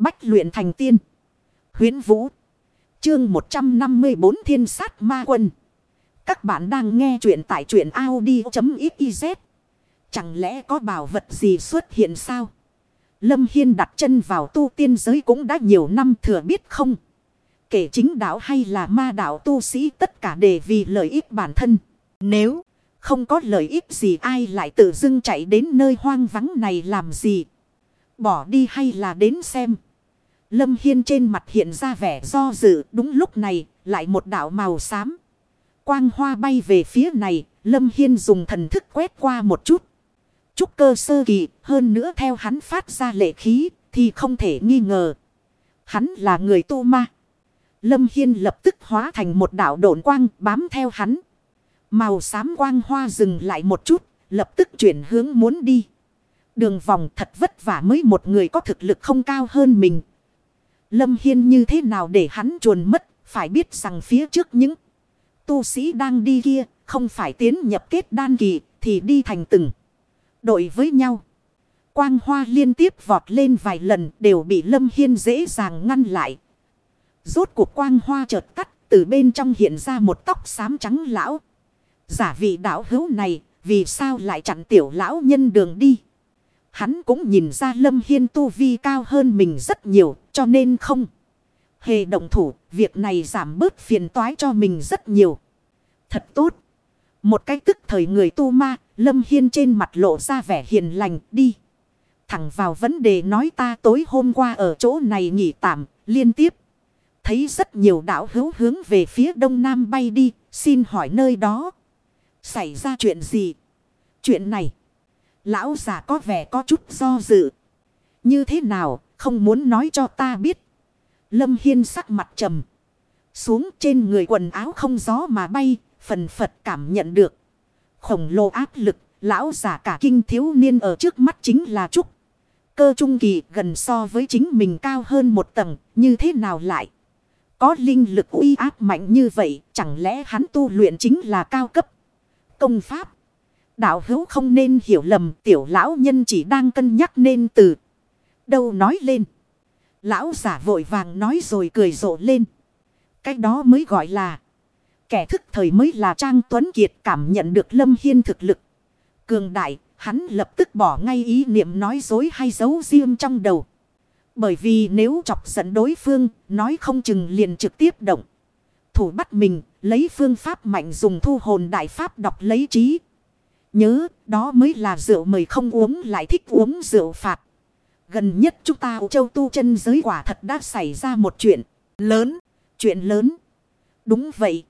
Bách luyện thành tiên. Huyến Vũ. Chương 154 Thiên sát ma quân. Các bạn đang nghe truyện tại truyện Audi.xyz. Chẳng lẽ có bảo vật gì xuất hiện sao? Lâm Hiên đặt chân vào tu tiên giới cũng đã nhiều năm thừa biết không? Kể chính đạo hay là ma đạo tu sĩ tất cả đều vì lợi ích bản thân. Nếu không có lợi ích gì ai lại tự dưng chạy đến nơi hoang vắng này làm gì? Bỏ đi hay là đến xem? Lâm Hiên trên mặt hiện ra vẻ do dự đúng lúc này lại một đạo màu xám. Quang hoa bay về phía này, Lâm Hiên dùng thần thức quét qua một chút. Trúc cơ sơ kỳ, hơn nữa theo hắn phát ra lệ khí, thì không thể nghi ngờ. Hắn là người tu ma. Lâm Hiên lập tức hóa thành một đạo độn quang bám theo hắn. Màu xám quang hoa dừng lại một chút, lập tức chuyển hướng muốn đi. Đường vòng thật vất vả mới một người có thực lực không cao hơn mình. Lâm Hiên như thế nào để hắn chuồn mất, phải biết rằng phía trước những tu sĩ đang đi kia, không phải tiến nhập kết đan kỳ, thì đi thành từng đội với nhau. Quang hoa liên tiếp vọt lên vài lần đều bị Lâm Hiên dễ dàng ngăn lại. Rốt cuộc quang hoa chợt tắt, từ bên trong hiện ra một tóc xám trắng lão. Giả vị đạo hữu này, vì sao lại chặn tiểu lão nhân đường đi? Hắn cũng nhìn ra Lâm Hiên tu vi cao hơn mình rất nhiều, cho nên không. Hề động thủ, việc này giảm bớt phiền toái cho mình rất nhiều. Thật tốt. Một cái tức thời người tu ma, Lâm Hiên trên mặt lộ ra vẻ hiền lành đi. Thẳng vào vấn đề nói ta tối hôm qua ở chỗ này nghỉ tạm, liên tiếp. Thấy rất nhiều đảo hữu hướng về phía đông nam bay đi, xin hỏi nơi đó. Xảy ra chuyện gì? Chuyện này. Lão già có vẻ có chút do dự. Như thế nào, không muốn nói cho ta biết. Lâm Hiên sắc mặt trầm. Xuống trên người quần áo không gió mà bay, phần phật cảm nhận được. Khổng lồ áp lực, lão giả cả kinh thiếu niên ở trước mắt chính là Trúc. Cơ trung kỳ gần so với chính mình cao hơn một tầng, như thế nào lại? Có linh lực uy áp mạnh như vậy, chẳng lẽ hắn tu luyện chính là cao cấp? Công pháp. Đạo hữu không nên hiểu lầm tiểu lão nhân chỉ đang cân nhắc nên từ. Đâu nói lên. Lão giả vội vàng nói rồi cười rộ lên. Cái đó mới gọi là. Kẻ thức thời mới là Trang Tuấn Kiệt cảm nhận được Lâm Hiên thực lực. Cường đại, hắn lập tức bỏ ngay ý niệm nói dối hay giấu riêng trong đầu. Bởi vì nếu chọc giận đối phương, nói không chừng liền trực tiếp động. Thủ bắt mình, lấy phương pháp mạnh dùng thu hồn đại pháp đọc lấy trí. Nhớ, đó mới là rượu mời không uống lại thích uống rượu phạt. Gần nhất chúng ta châu tu chân giới quả thật đã xảy ra một chuyện lớn, chuyện lớn. Đúng vậy.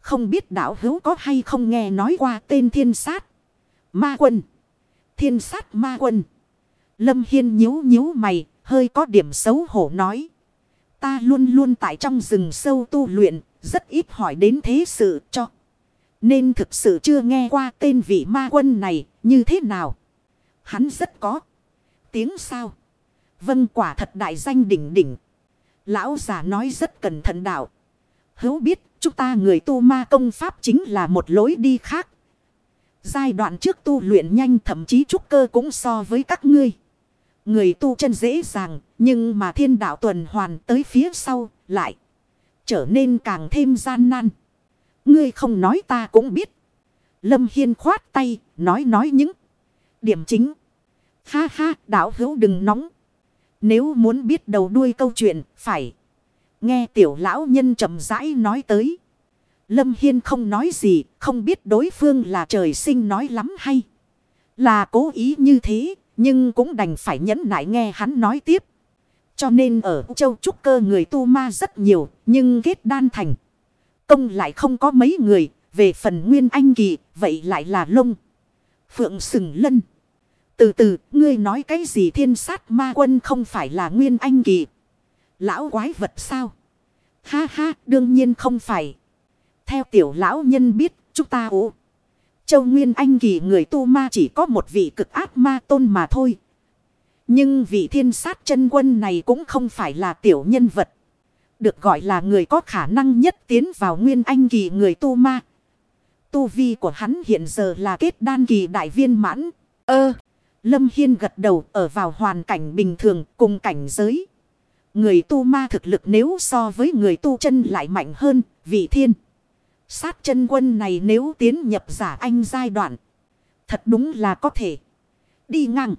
Không biết đạo hữu có hay không nghe nói qua tên thiên sát. Ma quân. Thiên sát ma quân. Lâm Hiên nhíu nhíu mày, hơi có điểm xấu hổ nói. Ta luôn luôn tại trong rừng sâu tu luyện, rất ít hỏi đến thế sự cho. Nên thực sự chưa nghe qua tên vị ma quân này như thế nào. Hắn rất có tiếng sao. Vâng quả thật đại danh đỉnh đỉnh. Lão già nói rất cẩn thận đạo. Hữu biết chúng ta người tu ma công pháp chính là một lối đi khác. Giai đoạn trước tu luyện nhanh thậm chí trúc cơ cũng so với các ngươi. Người tu chân dễ dàng, nhưng mà thiên đạo tuần hoàn tới phía sau, lại trở nên càng thêm gian nan. Ngươi không nói ta cũng biết. Lâm Hiên khoát tay, nói nói những điểm chính. Ha ha, đạo hữu đừng nóng. Nếu muốn biết đầu đuôi câu chuyện, phải nghe tiểu lão nhân chậm rãi nói tới. Lâm Hiên không nói gì, không biết đối phương là trời sinh nói lắm hay. Là cố ý như thế, nhưng cũng đành phải nhẫn nại nghe hắn nói tiếp. Cho nên ở châu trúc cơ người tu ma rất nhiều, nhưng kết đan thành. Công lại không có mấy người, về phần nguyên anh kỳ, vậy lại là lông. Phượng sừng lân. Từ từ, ngươi nói cái gì thiên sát ma quân không phải là nguyên anh kỳ. Lão quái vật sao? Ha ha, đương nhiên không phải. Theo tiểu lão nhân biết, chúng ta ủ. Châu Nguyên Anh kỳ người tu ma chỉ có một vị cực ác ma tôn mà thôi. Nhưng vị thiên sát chân quân này cũng không phải là tiểu nhân vật. Được gọi là người có khả năng nhất tiến vào Nguyên Anh kỳ người tu ma. Tu vi của hắn hiện giờ là kết đan kỳ đại viên mãn. Ơ, Lâm Hiên gật đầu ở vào hoàn cảnh bình thường cùng cảnh giới. Người tu ma thực lực nếu so với người tu chân lại mạnh hơn, vị thiên. Sát chân quân này nếu tiến nhập giả anh giai đoạn. Thật đúng là có thể. Đi ngang.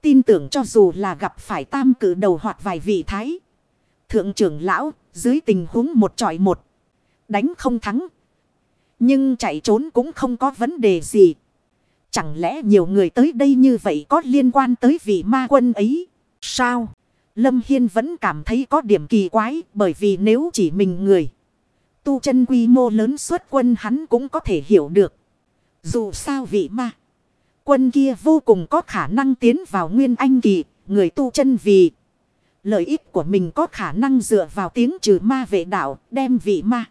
Tin tưởng cho dù là gặp phải tam cử đầu hoặc vài vị thái. Thượng trưởng lão, dưới tình huống một trọi một. Đánh không thắng. Nhưng chạy trốn cũng không có vấn đề gì. Chẳng lẽ nhiều người tới đây như vậy có liên quan tới vị ma quân ấy? Sao? Lâm Hiên vẫn cảm thấy có điểm kỳ quái, bởi vì nếu chỉ mình người. Tu chân quy mô lớn xuất quân hắn cũng có thể hiểu được. Dù sao vị ma. Quân kia vô cùng có khả năng tiến vào nguyên anh kỳ. Người tu chân vì. Lợi ích của mình có khả năng dựa vào tiếng trừ ma vệ đạo đem vị ma.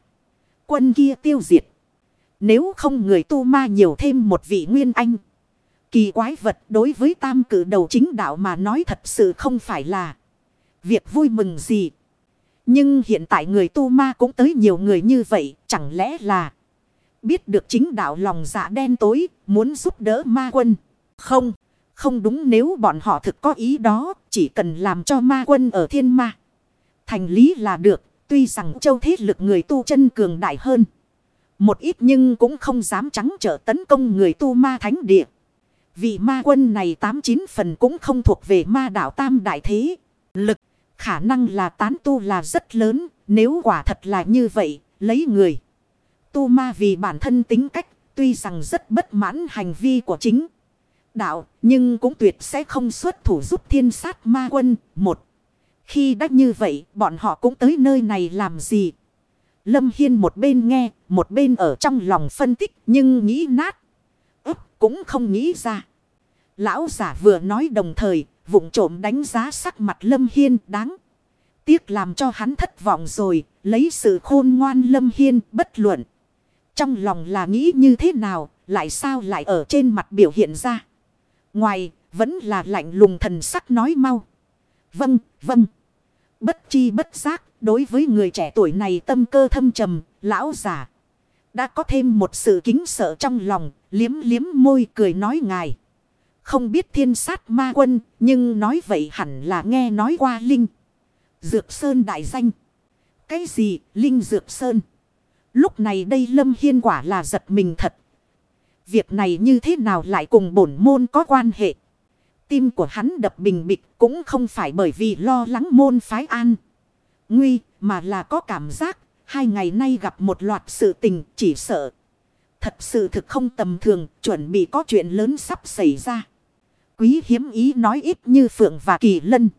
Quân kia tiêu diệt. Nếu không người tu ma nhiều thêm một vị nguyên anh. Kỳ quái vật đối với tam cử đầu chính đạo mà nói thật sự không phải là việc vui mừng gì. Nhưng hiện tại người tu ma cũng tới nhiều người như vậy, chẳng lẽ là biết được chính đạo lòng dạ đen tối, muốn giúp đỡ ma quân. Không, không đúng nếu bọn họ thực có ý đó, chỉ cần làm cho ma quân ở thiên ma. Thành lý là được, tuy rằng châu thế lực người tu chân cường đại hơn. Một ít nhưng cũng không dám trắng trở tấn công người tu ma thánh địa. Vì ma quân này tám chín phần cũng không thuộc về ma đạo tam đại thế. Lực, khả năng là tán tu là rất lớn. Nếu quả thật là như vậy, lấy người. Tu ma vì bản thân tính cách, tuy rằng rất bất mãn hành vi của chính. Đạo, nhưng cũng tuyệt sẽ không xuất thủ giúp thiên sát ma quân. Một, khi đã như vậy, bọn họ cũng tới nơi này làm gì? Lâm Hiên một bên nghe, một bên ở trong lòng phân tích, nhưng nghĩ nát. Úp cũng không nghĩ ra. Lão giả vừa nói đồng thời, vụng trộm đánh giá sắc mặt Lâm Hiên đáng. Tiếc làm cho hắn thất vọng rồi, lấy sự khôn ngoan Lâm Hiên bất luận. Trong lòng là nghĩ như thế nào, lại sao lại ở trên mặt biểu hiện ra. Ngoài, vẫn là lạnh lùng thần sắc nói mau. Vâng, vâng. Bất chi bất giác, đối với người trẻ tuổi này tâm cơ thâm trầm, lão giả. Đã có thêm một sự kính sợ trong lòng, liếm liếm môi cười nói ngài. Không biết thiên sát ma quân, nhưng nói vậy hẳn là nghe nói qua Linh. Dược Sơn đại danh. Cái gì, Linh Dược Sơn? Lúc này đây Lâm Hiên quả là giật mình thật. Việc này như thế nào lại cùng bổn môn có quan hệ? Tim của hắn đập bình bịch cũng không phải bởi vì lo lắng môn phái an. Nguy, mà là có cảm giác hai ngày nay gặp một loạt sự tình, chỉ sợ. Thật sự thực không tầm thường, chuẩn bị có chuyện lớn sắp xảy ra. Quý hiếm ý nói ít như Phượng và Kỳ Lân.